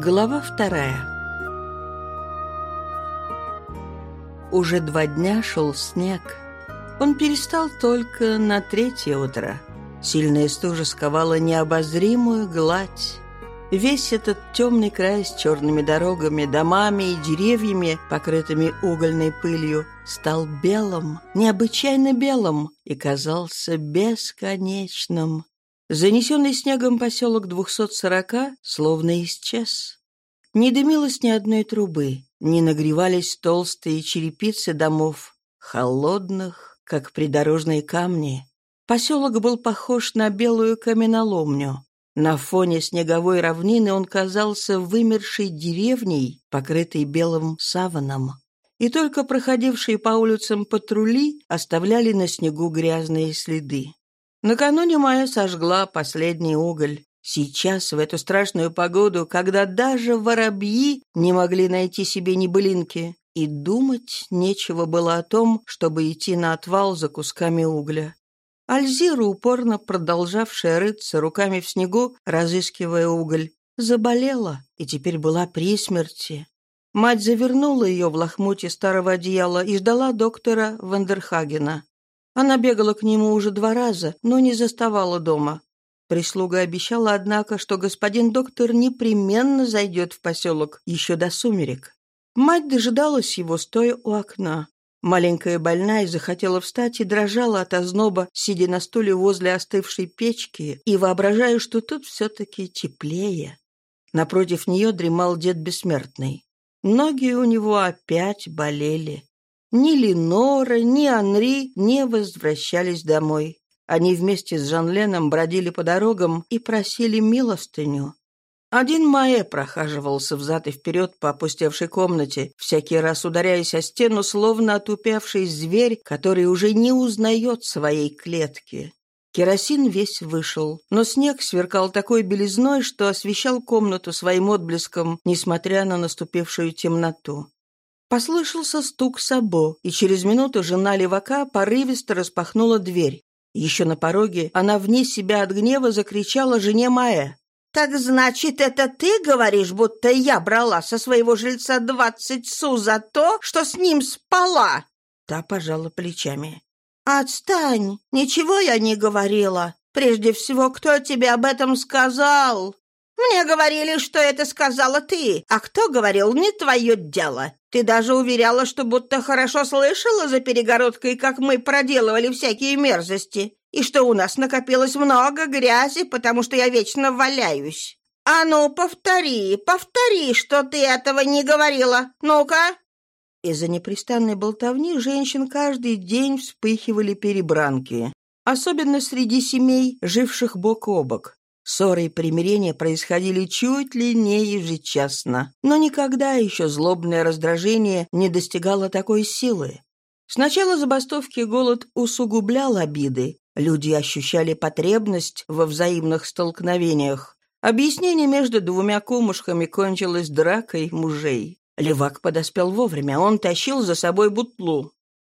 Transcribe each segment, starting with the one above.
Глава вторая Уже два дня шел снег. Он перестал только на третье утро. Сильная стужа сковала необозримую гладь. Весь этот темный край с черными дорогами, домами и деревьями, покрытыми угольной пылью, стал белым, необычайно белым, и казался бесконечным. Занесенный снегом поселок 240 словно исчез. Не дымилось ни одной трубы, не нагревались толстые черепицы домов, холодных, как придорожные камни. Поселок был похож на белую каменоломню. На фоне снеговой равнины он казался вымершей деревней, покрытой белым саваном. И только проходившие по улицам патрули оставляли на снегу грязные следы. Накануне Майя сожгла последний уголь. Сейчас, в эту страшную погоду, когда даже воробьи не могли найти себе ни былинки, и думать нечего было о том, чтобы идти на отвал за кусками угля. Альзира, упорно продолжавшая рыться руками в снегу, разыскивая уголь, заболела и теперь была при смерти. Мать завернула ее в лохмотье старого одеяла и ждала доктора Вандерхагена. Она бегала к нему уже два раза, но не заставала дома. Прислуга обещала, однако, что господин доктор непременно зайдет в поселок еще до сумерек. Мать дожидалась его, стоя у окна. Маленькая больная захотела встать и дрожала от озноба, сидя на стуле возле остывшей печки и воображая, что тут все-таки теплее. Напротив нее дремал дед бессмертный. Ноги у него опять болели. Ни Ленора, ни Анри не возвращались домой. Они вместе с Жанленом бродили по дорогам и просили милостыню. Один Маэ прохаживался взад и вперед по опустевшей комнате, всякий раз ударяясь о стену, словно отупевший зверь, который уже не узнает своей клетки. Керосин весь вышел, но снег сверкал такой белизной, что освещал комнату своим отблеском, несмотря на наступившую темноту. Послышался стук сабо, и через минуту жена левака порывисто распахнула дверь. Еще на пороге она вне себя от гнева закричала жене Маэ. «Так значит, это ты говоришь, будто я брала со своего жильца двадцать су за то, что с ним спала?» Та пожала плечами. «Отстань! Ничего я не говорила. Прежде всего, кто тебе об этом сказал?» «Мне говорили, что это сказала ты, а кто говорил, не твое дело. Ты даже уверяла, что будто хорошо слышала за перегородкой, как мы проделывали всякие мерзости и что у нас накопилось много грязи, потому что я вечно валяюсь. А ну, повтори, повтори, что ты этого не говорила. Ну-ка!» Из-за непрестанной болтовни женщин каждый день вспыхивали перебранки, особенно среди семей, живших бок о бок. Ссоры и примирения происходили чуть ли не ежечасно, но никогда еще злобное раздражение не достигало такой силы. С начала забастовки голод усугублял обиды, Люди ощущали потребность во взаимных столкновениях. Объяснение между двумя кумушками кончилось дракой мужей. Левак подоспел вовремя, он тащил за собой бутлу.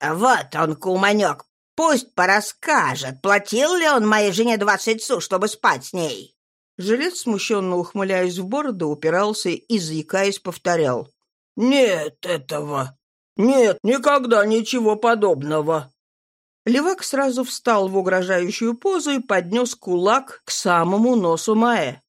«Вот он, куманек, пусть порасскажет, платил ли он моей жене двадцать су, чтобы спать с ней?» Жилец, смущенно ухмыляясь в бороду, упирался и, заикаясь, повторял. «Нет этого! Нет, никогда ничего подобного!» Левак сразу встал в угрожающую позу и поднес кулак к самому носу Маэ.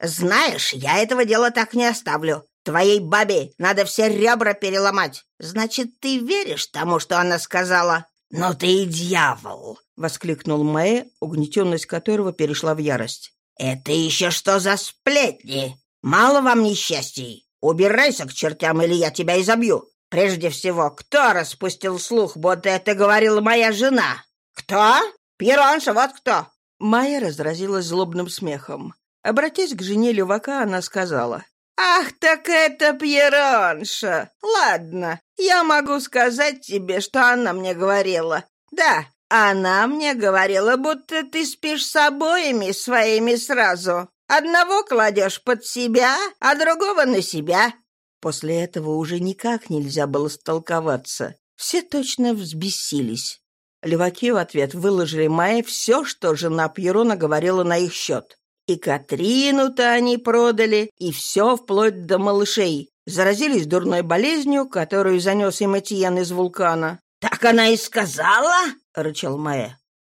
«Знаешь, я этого дела так не оставлю. Твоей бабе надо все ребра переломать. Значит, ты веришь тому, что она сказала?» «Ну ты и дьявол!» — воскликнул Маэ, угнетенность которого перешла в ярость. «Это еще что за сплетни? Мало вам несчастий? Убирайся к чертям, или я тебя изобью. Прежде всего, кто распустил слух, будто это говорила моя жена? Кто? Пьеронша, вот кто!» Майя разразилась злобным смехом. Обратясь к жене Левака, она сказала. «Ах, так это Пьеронша! Ладно, я могу сказать тебе, что она мне говорила. Да, она мне говорила, будто ты спишь с обоими своими сразу. Одного кладешь под себя, а другого на себя. После этого уже никак нельзя было столковаться. Все точно взбесились. Леваки в ответ выложили Майе все, что жена Пьерона говорила на их счет. И Катрину-то они продали, и все вплоть до малышей. Заразились дурной болезнью, которую занес им Этьен из вулкана. «Так она и сказала?» — рычал Маэ.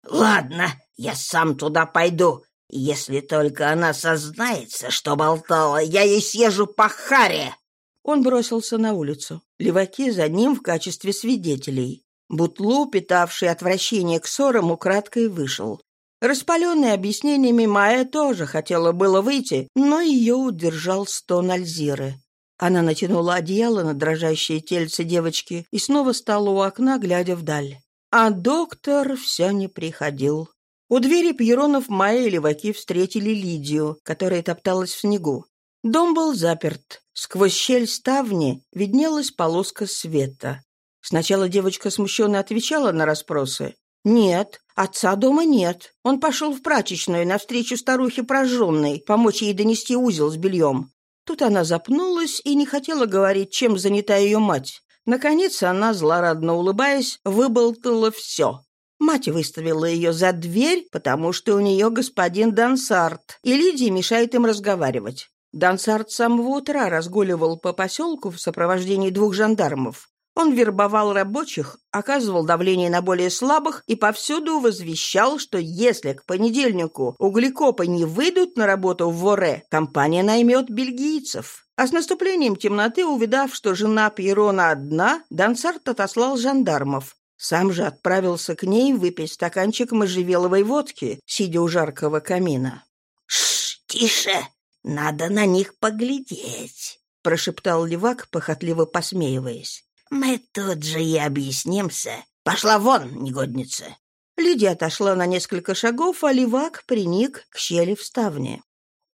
«Ладно, я сам туда пойду. Если только она сознается, что болтала, я ей съезжу по харе!» Он бросился на улицу. Леваки за ним в качестве свидетелей. Бутлу, питавший отвращение к ссорам, украдкой вышел. Распаленная объяснениями, Майя тоже хотела было выйти, но ее удержал стон Альзиры. Она натянула одеяло на дрожащее тельце девочки и снова стала у окна, глядя вдаль. А доктор все не приходил. У двери Пьеронов Майя и леваки встретили Лидию, которая топталась в снегу. Дом был заперт. Сквозь щель ставни виднелась полоска света. Сначала девочка смущенно отвечала на расспросы. «Нет, отца дома нет. Он пошел в прачечную навстречу старухе прожженной, помочь ей донести узел с бельем». Тут она запнулась и не хотела говорить, чем занята ее мать. Наконец она, злорадно улыбаясь, выболтала все. Мать выставила ее за дверь, потому что у нее господин Дансарт, и Лидия мешает им разговаривать. Дансарт с самого утра разгуливал по поселку в сопровождении двух жандармов. Он вербовал рабочих, оказывал давление на более слабых и повсюду возвещал, что если к понедельнику углекопы не выйдут на работу в Воре, компания наймет бельгийцев. А с наступлением темноты, увидав, что жена Пьерона одна, Дансарт отослал жандармов. Сам же отправился к ней выпить стаканчик можжевеловой водки, сидя у жаркого камина. «Шш, тише! Надо на них поглядеть!» — прошептал левак, похотливо посмеиваясь. Мы тут же и объяснимся. Пошла вон, негодница!» Лидия отошла на несколько шагов, а левак приник к щели в ставне.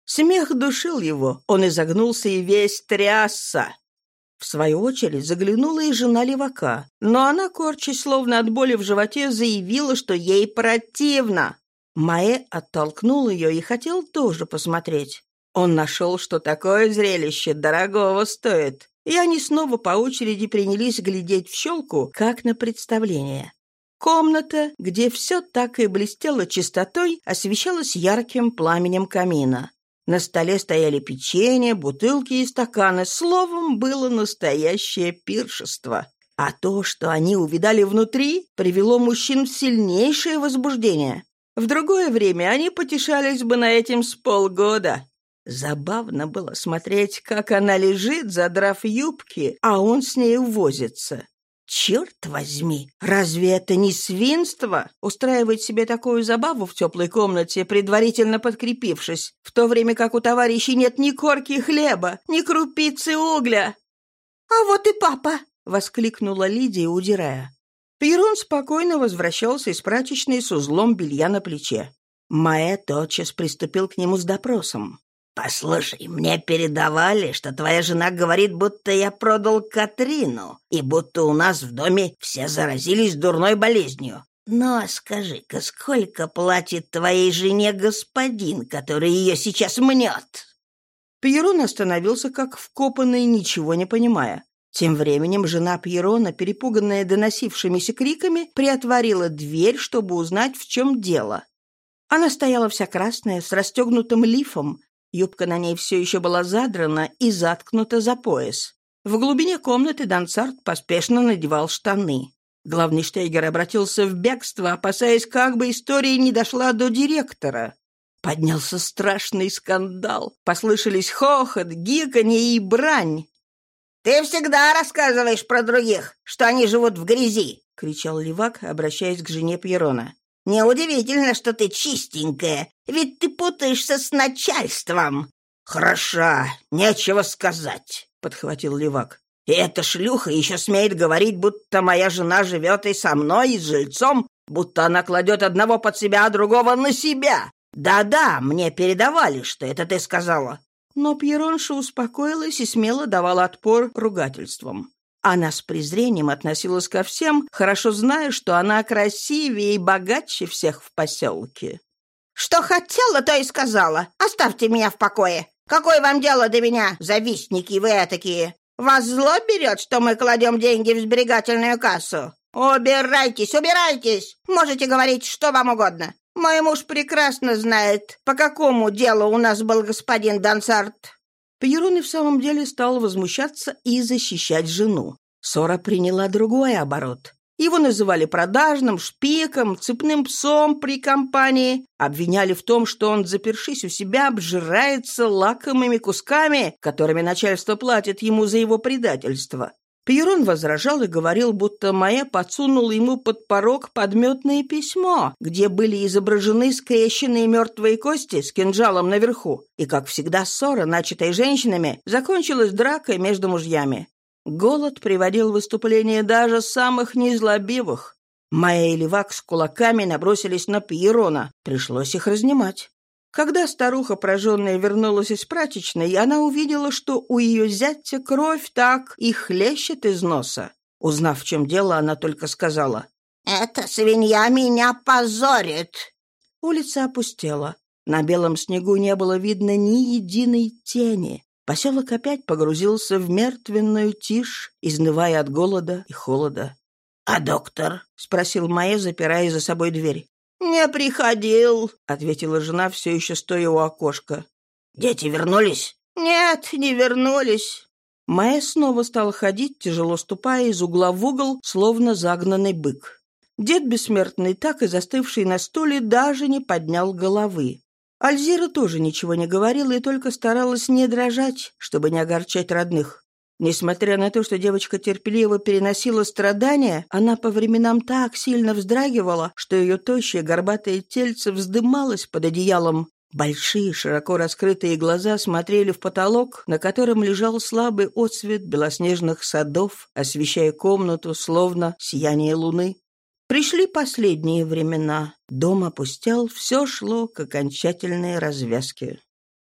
Смех душил его, он изогнулся и весь трясся. В свою очередь заглянула и жена левака, но она, корчась словно от боли в животе, заявила, что ей противно. Маэ оттолкнул ее и хотел тоже посмотреть. Он нашел, что такое зрелище дорогого стоит и они снова по очереди принялись глядеть в щелку, как на представление. Комната, где все так и блестело чистотой, освещалась ярким пламенем камина. На столе стояли печенье, бутылки и стаканы. Словом, было настоящее пиршество. А то, что они увидали внутри, привело мужчин в сильнейшее возбуждение. В другое время они потешались бы на этим с полгода. Забавно было смотреть, как она лежит, задрав юбки, а он с ней возится. Черт возьми, разве это не свинство? Устраивать себе такую забаву в теплой комнате, предварительно подкрепившись, в то время как у товарищей нет ни корки хлеба, ни крупицы угля. «А вот и папа!» — воскликнула Лидия, удирая. Перун спокойно возвращался из прачечной с узлом белья на плече. Маэ тотчас приступил к нему с допросом. «Послушай, мне передавали, что твоя жена говорит, будто я продал Катрину, и будто у нас в доме все заразились дурной болезнью. Но скажи-ка, сколько платит твоей жене господин, который ее сейчас мнет?» Пьерон остановился как вкопанный, ничего не понимая. Тем временем жена Пьерона, перепуганная доносившимися криками, приотворила дверь, чтобы узнать, в чем дело. Она стояла вся красная, с расстегнутым лифом, Юбка на ней все еще была задрана и заткнута за пояс. В глубине комнаты Дансарт поспешно надевал штаны. Главный Штейгер обратился в бегство, опасаясь, как бы история не дошла до директора. Поднялся страшный скандал. Послышались хохот, гиканье и брань. «Ты всегда рассказываешь про других, что они живут в грязи!» — кричал Левак, обращаясь к жене Пьерона. Неудивительно, что ты чистенькая, ведь ты путаешься с начальством». «Хороша, нечего сказать», — подхватил Левак. «И эта шлюха еще смеет говорить, будто моя жена живет и со мной, и с жильцом, будто она кладет одного под себя, а другого на себя. Да-да, мне передавали, что это ты сказала». Но Пьеронша успокоилась и смело давала отпор ругательствам. Она с презрением относилась ко всем, хорошо зная, что она красивее и богаче всех в поселке. «Что хотела, то и сказала. Оставьте меня в покое. Какое вам дело до меня, завистники вы такие? Вас зло берет, что мы кладем деньги в сберегательную кассу? Убирайтесь, убирайтесь! Можете говорить что вам угодно. Мой муж прекрасно знает, по какому делу у нас был господин Дансарт». Пьерон и в самом деле стал возмущаться и защищать жену. Ссора приняла другой оборот. Его называли продажным, шпиком, цепным псом при компании, обвиняли в том, что он, запершись у себя, обжирается лакомыми кусками, которыми начальство платит ему за его предательство. Пьерон возражал и говорил, будто Майя подсунула ему под порог подметное письмо, где были изображены скрещенные мертвые кости с кинжалом наверху. И, как всегда, ссора, начатая женщинами, закончилась дракой между мужьями. Голод приводил в выступление даже самых незлобивых. Майя и Левак с кулаками набросились на Пьерона. Пришлось их разнимать. Когда старуха прожженная вернулась из прачечной, она увидела, что у ее зятя кровь так и хлещет из носа. Узнав, в чем дело, она только сказала. «Эта свинья меня позорит!» Улица опустела. На белом снегу не было видно ни единой тени. Поселок опять погрузился в мертвенную тишь, изнывая от голода и холода. «А доктор?» — спросил Майя, запирая за собой дверь. «Не приходил», — ответила жена, все еще стоя у окошка. «Дети вернулись?» «Нет, не вернулись». Майя снова стала ходить, тяжело ступая из угла в угол, словно загнанный бык. Дед бессмертный, так и застывший на стуле, даже не поднял головы. Альзира тоже ничего не говорила и только старалась не дрожать, чтобы не огорчать родных. Несмотря на то, что девочка терпеливо переносила страдания, она по временам так сильно вздрагивала, что ее тощее горбатое тельце вздымалось под одеялом. Большие, широко раскрытые глаза смотрели в потолок, на котором лежал слабый отсвет белоснежных садов, освещая комнату, словно сияние луны. Пришли последние времена. Дом опустел, все шло к окончательной развязке.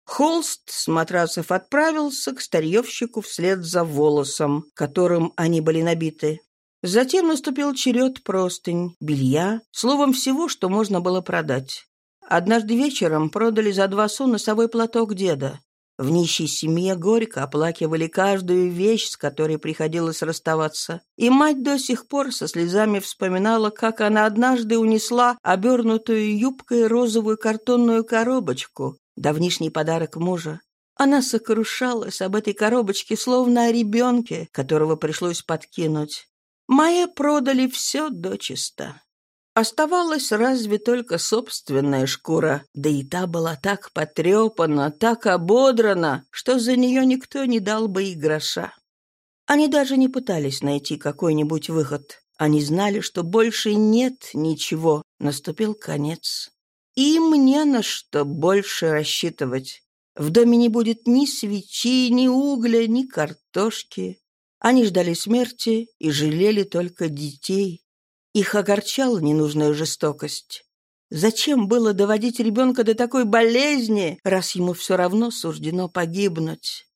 Холст с матрасов отправился к старьевщику вслед за волосом, которым они были набиты. Затем наступил черед простынь, белья, словом, всего, что можно было продать. Однажды вечером продали за два су носовой платок деда. В нищей семье горько оплакивали каждую вещь, с которой приходилось расставаться. И мать до сих пор со слезами вспоминала, как она однажды унесла обернутую юбкой розовую картонную коробочку, давнишний подарок мужа. Она сокрушалась об этой коробочке, словно о ребенке, которого пришлось подкинуть. Майя продали все дочисто. Оставалась разве только собственная шкура, да и та была так потрепана, так ободрана, что за нее никто не дал бы и гроша. Они даже не пытались найти какой-нибудь выход. Они знали, что больше нет ничего, наступил конец. Им не на что больше рассчитывать. В доме не будет ни свечи, ни угля, ни картошки. Они ждали смерти и жалели только детей. Их огорчала ненужная жестокость. Зачем было доводить ребенка до такой болезни, раз ему все равно суждено погибнуть?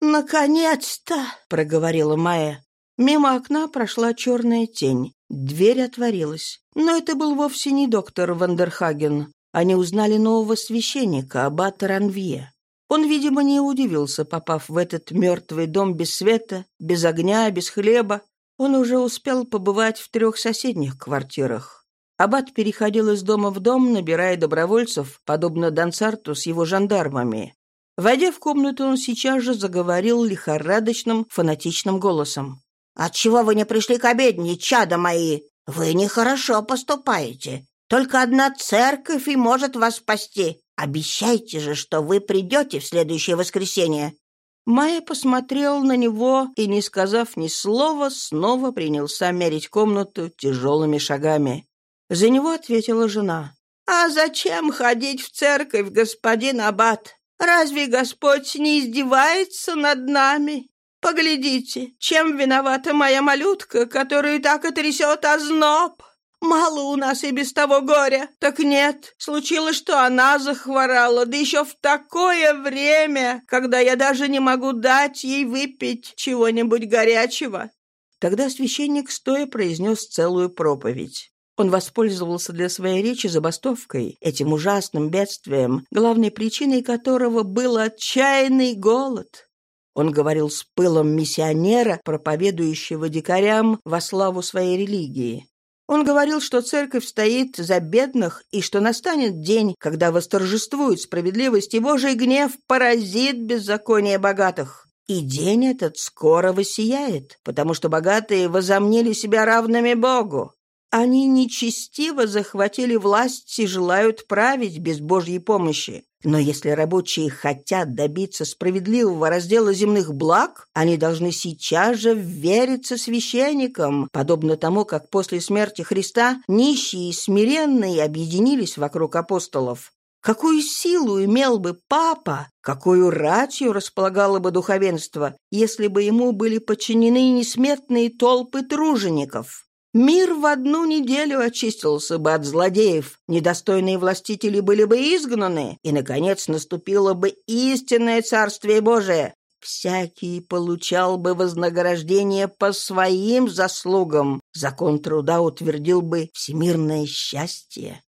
«Наконец-то!» — проговорила Майя. Мимо окна прошла черная тень. Дверь отворилась. Но это был вовсе не доктор Вандерхаген. Они узнали нового священника, аббата Ранвье. Он, видимо, не удивился, попав в этот мертвый дом без света, без огня, без хлеба, он уже успел побывать в трех соседних квартирах. Аббат переходил из дома в дом, набирая добровольцев, подобно Дансарту с его жандармами. Войдя в комнату, он сейчас же заговорил лихорадочным, фанатичным голосом. «Отчего вы не пришли к обедне, чада мои? Вы нехорошо поступаете. Только одна церковь и может вас спасти. Обещайте же, что вы придете в следующее воскресенье. Майя посмотрел на него и, не сказав ни слова, снова принялся мерить комнату тяжелыми шагами. За него ответила жена. «А зачем ходить в церковь, господин Аббат? Разве Господь не издевается над нами? Поглядите, чем виновата моя малютка, которую так и трясет озноб?» Мало у нас и без того горя. Так нет, случилось, что она захворала, да еще в такое время, когда я даже не могу дать ей выпить чего-нибудь горячего». Тогда священник стоя произнес целую проповедь. Он воспользовался для своей речи забастовкой, этим ужасным бедствием, главной причиной которого был отчаянный голод. Он говорил с пылом миссионера, проповедующего дикарям во славу своей религии. Он говорил, что церковь стоит за бедных и что настанет день, когда восторжествует справедливость и Божий гнев поразит беззаконие богатых. И день этот скоро воссияет, потому что богатые возомнили себя равными Богу. Они нечестиво захватили власть и желают править без Божьей помощи. Но если рабочие хотят добиться справедливого раздела земных благ, они должны сейчас же вериться священникам, подобно тому, как после смерти Христа нищие и смиренные объединились вокруг апостолов. Какую силу имел бы папа, какую ратью располагало бы духовенство, если бы ему были подчинены несметные толпы тружеников? Мир в одну неделю очистился бы от злодеев, недостойные властители были бы изгнаны, и, наконец, наступило бы истинное Царствие Божие. Всякий получал бы вознаграждение по своим заслугам. Закон труда утвердил бы всемирное счастье.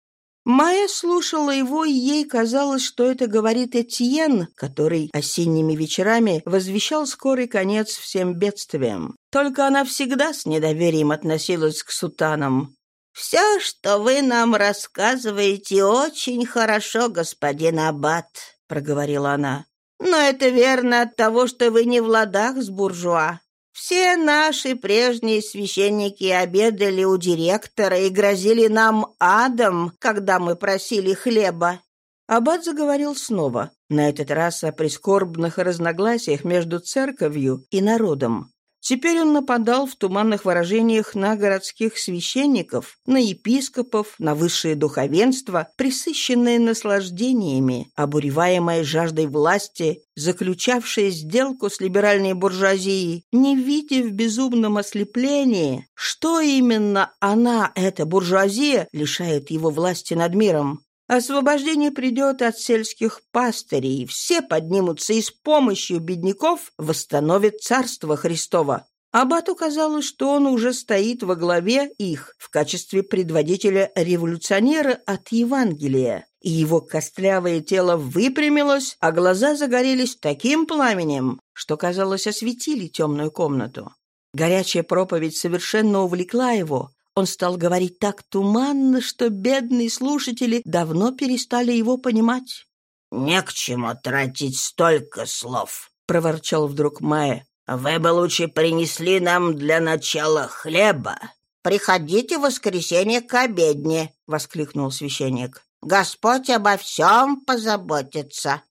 Майя слушала его, и ей казалось, что это говорит Этьен, который осенними вечерами возвещал скорый конец всем бедствиям. Только она всегда с недоверием относилась к сутанам. «Все, что вы нам рассказываете, очень хорошо, господин Аббат», — проговорила она. «Но это верно от того, что вы не в ладах с буржуа. Все наши прежние священники обедали у директора и грозили нам адом, когда мы просили хлеба. Аббат заговорил снова, на этот раз о прискорбных разногласиях между церковью и народом. Теперь он нападал в туманных выражениях на городских священников, на епископов, на высшее духовенство, присыщенное наслаждениями, обуреваемое жаждой власти, заключавшее сделку с либеральной буржуазией, не видя в безумном ослеплении, что именно она, эта буржуазия, лишает его власти над миром. Освобождение придет от сельских пастырей, все поднимутся и с помощью бедняков восстановят Царство Христово. Аббату казалось, что он уже стоит во главе их в качестве предводителя-революционера от Евангелия, и его костлявое тело выпрямилось, а глаза загорелись таким пламенем, что, казалось, осветили темную комнату. Горячая проповедь совершенно увлекла его, он стал говорить так туманно, что бедные слушатели давно перестали его понимать. «Не к чему тратить столько слов», — проворчал вдруг Майя. «Вы бы лучше принесли нам для начала хлеба». «Приходите в воскресенье к обедне», — воскликнул священник. «Господь обо всем позаботится».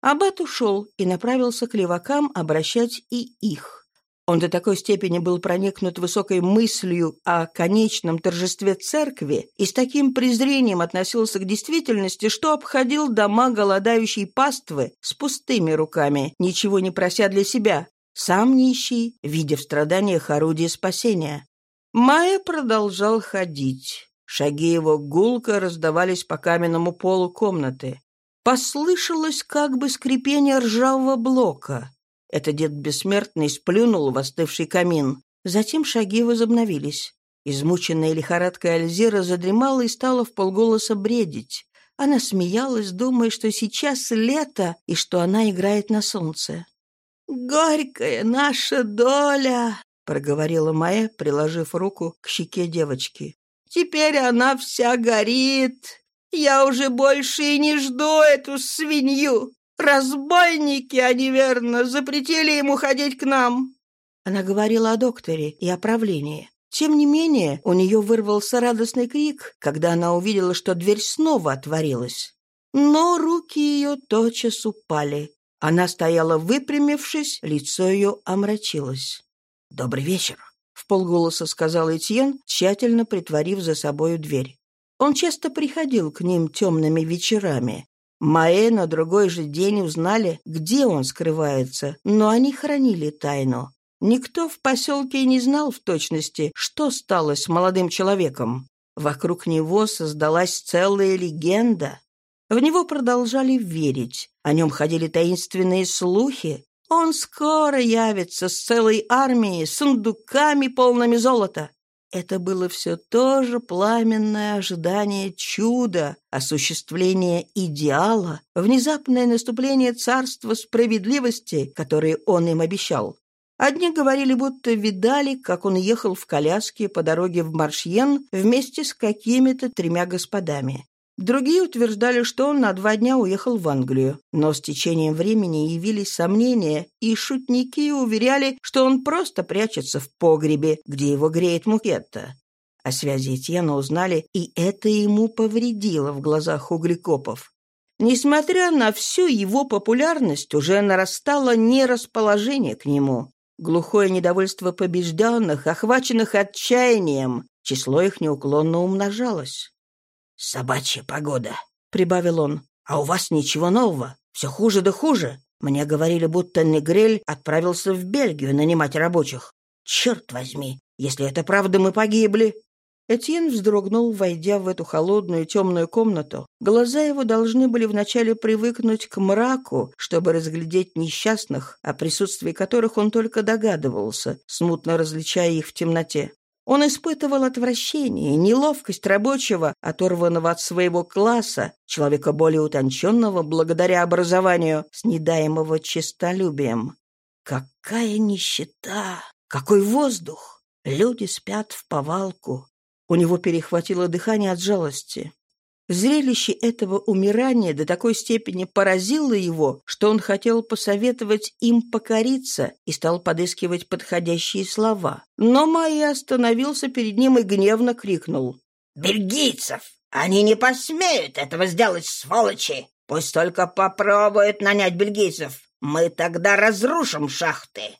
Аббат ушел и направился к левакам обращать и их. Он до такой степени был проникнут высокой мыслью о конечном торжестве церкви и с таким презрением относился к действительности, что обходил дома голодающей паствы с пустыми руками, ничего не прося для себя, сам нищий, видя в страданиях орудие спасения. Майя продолжал ходить. Шаги его гулко раздавались по каменному полу комнаты. Послышалось как бы скрипение ржавого блока. Это дед бессмертный сплюнул в остывший камин. Затем шаги возобновились. Измученная лихорадкой Альзира задремала и стала в полголоса бредить. Она смеялась, думая, что сейчас лето и что она играет на солнце. «Горькая наша доля!» — проговорила Майя, приложив руку к щеке девочки. «Теперь она вся горит. Я уже больше и не жду эту свинью. Разбойники, они верно, запретили ему ходить к нам». Она говорила о докторе и о правлении. Тем не менее, у нее вырвался радостный крик, когда она увидела, что дверь снова отворилась. Но руки ее тотчас упали. Она стояла выпрямившись, лицо ее омрачилось. «Добрый вечер», — в полголоса сказал Этьен, тщательно притворив за собою дверь. Он часто приходил к ним темными вечерами, Маэ на другой же день узнали, где он скрывается, но они хранили тайну. Никто в поселке не знал в точности, что стало с молодым человеком. Вокруг него создалась целая легенда. В него продолжали верить, о нем ходили таинственные слухи. Он скоро явится с целой армией, сундуками полными золота. Это было все то же пламенное ожидание чуда, осуществление идеала, внезапное наступление царства справедливости, которое он им обещал. Одни говорили, будто видали, как он ехал в коляске по дороге в Маршьен вместе с какими-то тремя господами. Другие утверждали, что он на два дня уехал в Англию, но с течением времени явились сомнения, и шутники уверяли, что он просто прячется в погребе, где его греет Мукетта. О связи Этьена узнали, и это ему повредило в глазах углекопов. Несмотря на всю его популярность, уже нарастало нерасположение к нему. Глухое недовольство побежденных, охваченных отчаянием, число их неуклонно умножалось. «Собачья погода», — прибавил он. «А у вас ничего нового? Все хуже да хуже. Мне говорили, будто Негрель отправился в Бельгию нанимать рабочих. Черт возьми, если это правда, мы погибли». Этьен вздрогнул, войдя в эту холодную темную комнату. Глаза его должны были вначале привыкнуть к мраку, чтобы разглядеть несчастных, о присутствии которых он только догадывался, смутно различая их в темноте. Он испытывал отвращение, неловкость рабочего, оторванного от своего класса, человека более утонченного благодаря образованию, снедаемого честолюбием. Какая нищета! Какой воздух! Люди спят в повалку. У него перехватило дыхание от жалости. Зрелище этого умирания до такой степени поразило его, что он хотел посоветовать им покориться и стал подыскивать подходящие слова. Но Майя остановился перед ним и гневно крикнул. «Бельгийцев! Они не посмеют этого сделать, сволочи! Пусть только попробуют нанять бельгийцев! Мы тогда разрушим шахты!»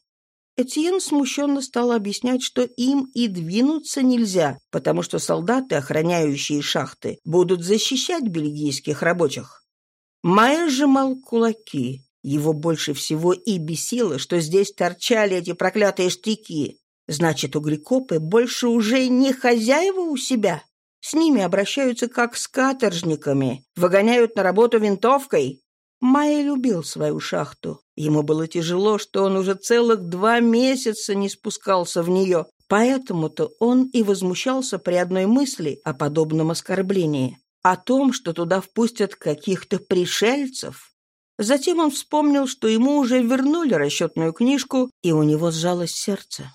Этьен смущенно стал объяснять, что им и двинуться нельзя, потому что солдаты, охраняющие шахты, будут защищать бельгийских рабочих. Майя сжимал кулаки. Его больше всего и бесило, что здесь торчали эти проклятые штыки. Значит, углекопы больше уже не хозяева у себя. С ними обращаются как с каторжниками, выгоняют на работу винтовкой. Майя любил свою шахту. Ему было тяжело, что он уже целых два месяца не спускался в нее, поэтому-то он и возмущался при одной мысли о подобном оскорблении, о том, что туда впустят каких-то пришельцев. Затем он вспомнил, что ему уже вернули расчетную книжку, и у него сжалось сердце.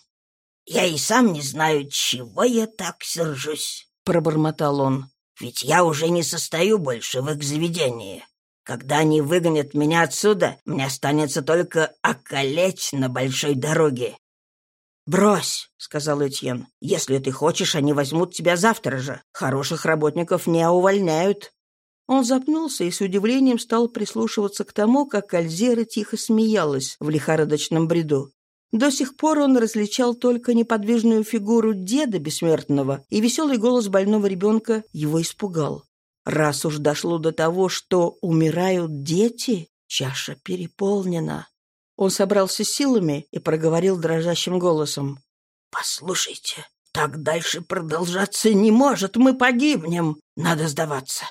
«Я и сам не знаю, чего я так сержусь», — пробормотал он. «Ведь я уже не состою больше в их заведении. Когда они выгонят меня отсюда, мне останется только околеть на большой дороге». «Брось», — сказал Этьен. «Если ты хочешь, они возьмут тебя завтра же. Хороших работников не увольняют». Он запнулся и с удивлением стал прислушиваться к тому, как Альзера тихо смеялась в лихорадочном бреду. До сих пор он различал только неподвижную фигуру деда бессмертного, и веселый голос больного ребенка его испугал. Раз уж дошло до того, что умирают дети, чаша переполнена. Он собрался силами и проговорил дрожащим голосом. «Послушайте, так дальше продолжаться не может, мы погибнем. Надо сдаваться».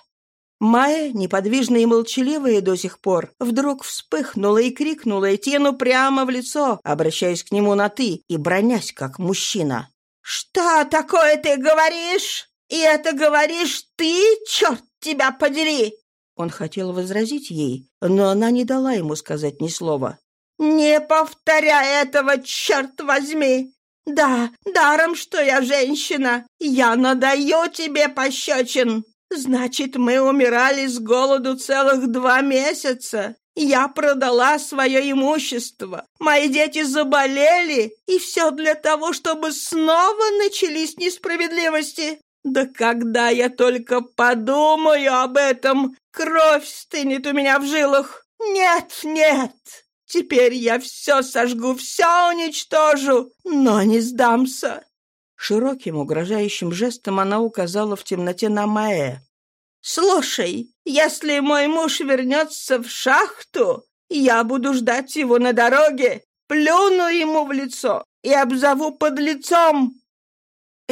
Майя, неподвижная и молчаливая до сих пор, вдруг вспыхнула и крикнула Этьену прямо в лицо, обращаясь к нему на «ты» и бронясь как мужчина. «Что такое ты говоришь?» «И это говоришь ты, черт тебя подери!» Он хотел возразить ей, но она не дала ему сказать ни слова. «Не повторяй этого, черт возьми! Да, даром, что я женщина, я надаю тебе пощечин. Значит, мы умирали с голоду целых два месяца. Я продала свое имущество. Мои дети заболели, и все для того, чтобы снова начались несправедливости. Да когда я только подумаю об этом, кровь стынет у меня в жилах. Нет, нет, теперь я все сожгу, все уничтожу, но не сдамся. Широким угрожающим жестом она указала в темноте на Маэ. «Слушай, если мой муж вернется в шахту, я буду ждать его на дороге, плюну ему в лицо и обзову под лицом,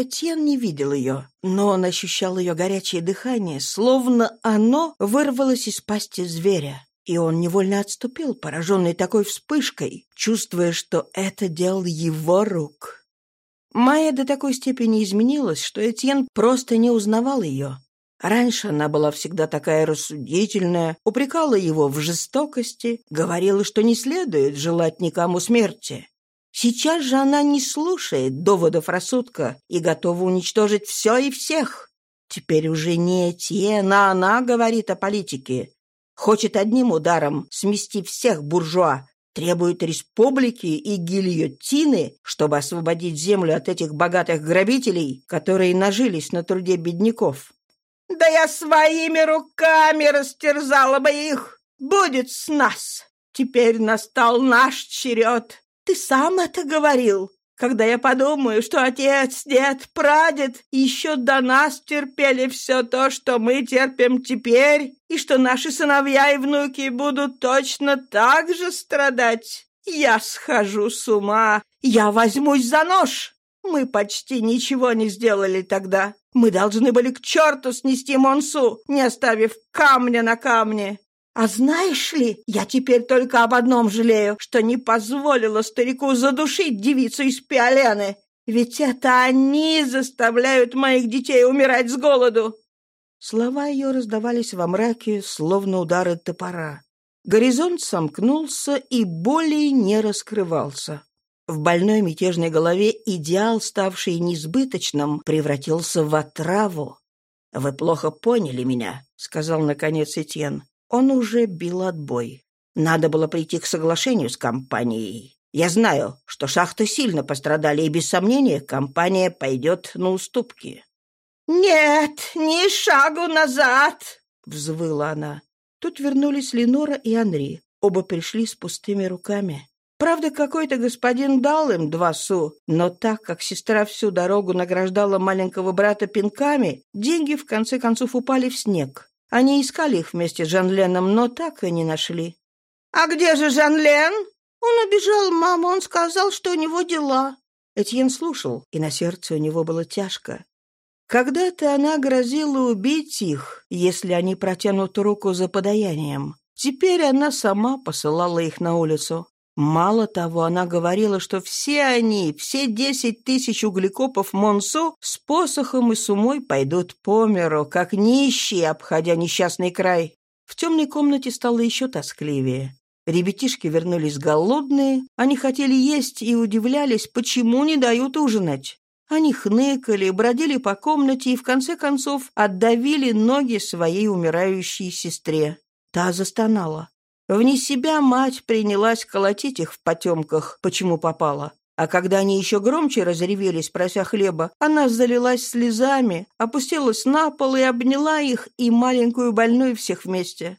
Этьен не видел ее, но он ощущал ее горячее дыхание, словно оно вырвалось из пасти зверя. И он невольно отступил, пораженный такой вспышкой, чувствуя, что это делал его рук. Майя до такой степени изменилась, что Этьен просто не узнавал ее. Раньше она была всегда такая рассудительная, упрекала его в жестокости, говорила, что не следует желать никому смерти. Сейчас же она не слушает доводов рассудка и готова уничтожить все и всех. Теперь уже не Этьен, а она говорит о политике. Хочет одним ударом смести всех буржуа, требует республики и гильотины, чтобы освободить землю от этих богатых грабителей, которые нажились на труде бедняков. «Да я своими руками растерзала бы их! Будет с нас! Теперь настал наш черед! Ты сам это говорил!» Когда я подумаю, что отец, дед, прадед еще до нас терпели все то, что мы терпим теперь, и что наши сыновья и внуки будут точно так же страдать, я схожу с ума, я возьмусь за нож. Мы почти ничего не сделали тогда. Мы должны были к черту снести Монсу, не оставив камня на камне. А знаешь ли, я теперь только об одном жалею, что не позволила старику задушить девицу из Пиолены. Ведь это они заставляют моих детей умирать с голоду. Слова ее раздавались во мраке, словно удары топора. Горизонт сомкнулся и более не раскрывался. В больной мятежной голове идеал, ставший несбыточным, превратился в отраву. «Вы плохо поняли меня», — сказал наконец Этьен. Он уже бил отбой. Надо было прийти к соглашению с компанией. Я знаю, что шахты сильно пострадали, и без сомнения компания пойдет на уступки. «Нет, ни шагу назад!» — взвыла она. Тут вернулись Ленора и Анри. Оба пришли с пустыми руками. Правда, какой-то господин дал им два су, но так как сестра всю дорогу награждала маленького брата пинками, деньги в конце концов упали в снег. Они искали их вместе с Жан-Леном, но так и не нашли. «А где же Жан-Лен?» «Он убежал, мама. Он сказал, что у него дела». Этьен слушал, и на сердце у него было тяжко. Когда-то она грозила убить их, если они протянут руку за подаянием. Теперь она сама посылала их на улицу. Мало того, она говорила, что все они, все десять тысяч углекопов Монсу с посохом и с умой пойдут по миру, как нищие, обходя несчастный край. В темной комнате стало еще тоскливее. Ребятишки вернулись голодные, они хотели есть и удивлялись, почему не дают ужинать. Они хныкали, бродили по комнате и, в конце концов, отдавили ноги своей умирающей сестре. Та застонала. Вне себя мать принялась колотить их в потемках, почему попала. А когда они еще громче разревелись, прося хлеба, она залилась слезами, опустилась на пол и обняла их и маленькую больную всех вместе.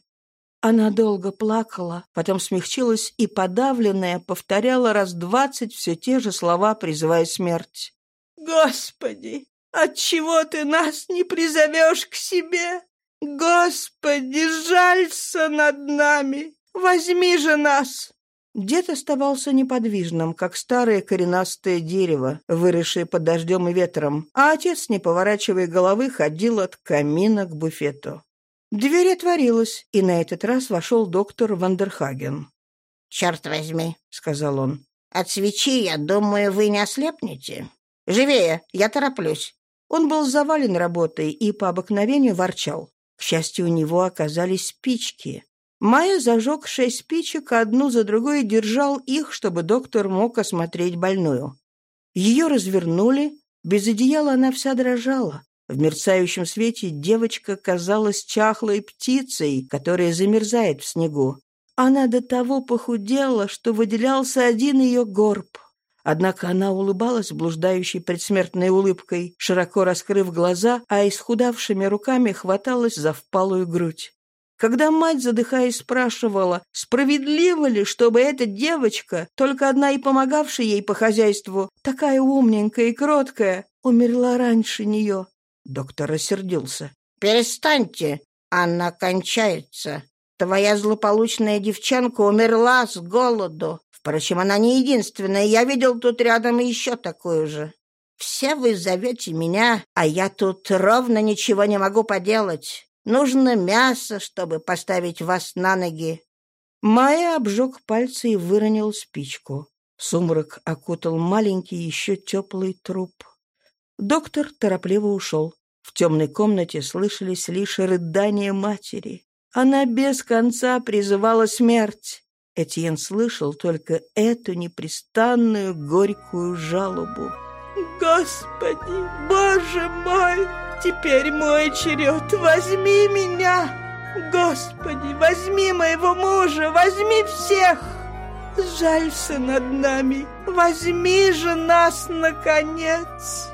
Она долго плакала, потом смягчилась и, подавленная, повторяла раз двадцать все те же слова, призывая смерть. «Господи, отчего ты нас не призовешь к себе? Господи, жалься над нами!» Возьми же нас!» Дед оставался неподвижным, как старое коренастое дерево, выросшее под дождем и ветром, а отец, не поворачивая головы, ходил от камина к буфету. Дверь отворилась, и на этот раз вошел доктор Вандерхаген. «Черт возьми», — сказал он, — «от свечи, я думаю, вы не ослепнете. Живее, я тороплюсь». Он был завален работой и по обыкновению ворчал. К счастью, у него оказались спички. Майя зажег шесть спичек, одну за другой держал их, чтобы доктор мог осмотреть больную. Ее развернули, без одеяла она вся дрожала. В мерцающем свете девочка казалась чахлой птицей, которая замерзает в снегу. Она до того похудела, что выделялся один ее горб. Однако она улыбалась блуждающей предсмертной улыбкой, широко раскрыв глаза, а исхудавшими руками хваталась за впалую грудь. Когда мать, задыхаясь, спрашивала, справедливо ли, чтобы эта девочка, только одна и помогавшая ей по хозяйству, такая умненькая и кроткая, умерла раньше нее, доктор рассердился. «Перестаньте, она кончается. Твоя злополучная девчонка умерла с голоду. Впрочем, она не единственная, я видел тут рядом еще такую же. Все вы зовете меня, а я тут ровно ничего не могу поделать. Нужно мясо, чтобы поставить вас на ноги». Майя обжег пальцы и выронил спичку. Сумрак окутал маленький еще теплый труп. Доктор торопливо ушел. В темной комнате слышались лишь рыдания матери. Она без конца призывала смерть. Этьен слышал только эту непрестанную горькую жалобу. «Господи, Боже мой, теперь мой черед, возьми меня! Господи, возьми моего мужа, возьми всех! Жалься над нами, возьми же нас, наконец!»